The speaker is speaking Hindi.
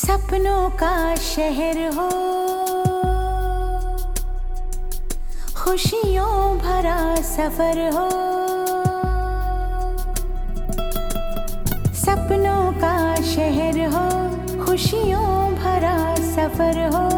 सपनों का शहर हो। खुशियों भरा सफ़र हो। सपनों का शहर हो। खुशियों भरा सफ़र हो।